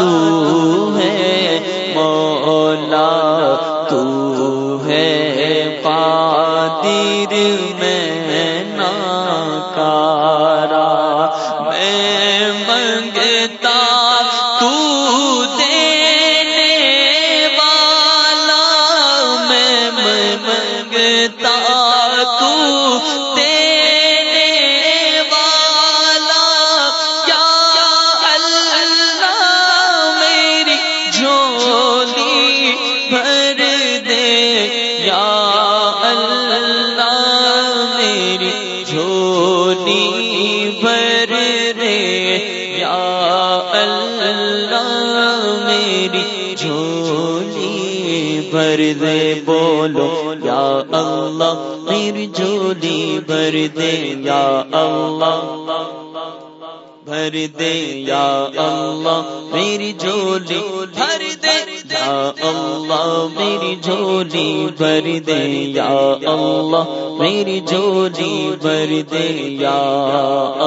تو ہے مولا تو ہے پادر میں۔ یا اللہ میری جھولی بھر دے۔ یا اللہ میری جھولی بھر دے۔ بولو، یا اللہ میری جھولی بھر دے۔ یا اللہ بھر دے یا اللہ، میری جھولی بھر دے یا اللہ، میری جھولی بھر دے یا اللہ، میری جھولی بھر دے یا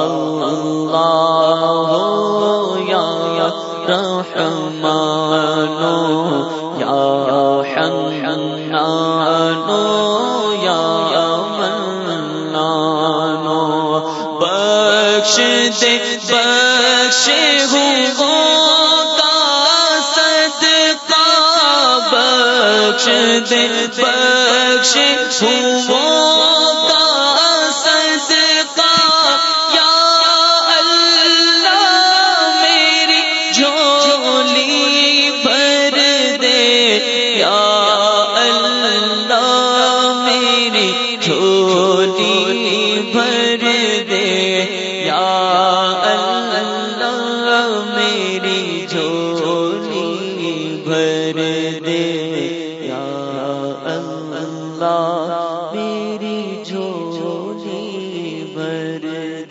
اللہ۔ ہو یا رحمانو، یا حنانو بخش دے، بخش ہوں کا صدقہ، بخش دے، بخش ہوں کا صدقہ۔ یا اللہ میری جھولی جھولی بھر دے یا اللہ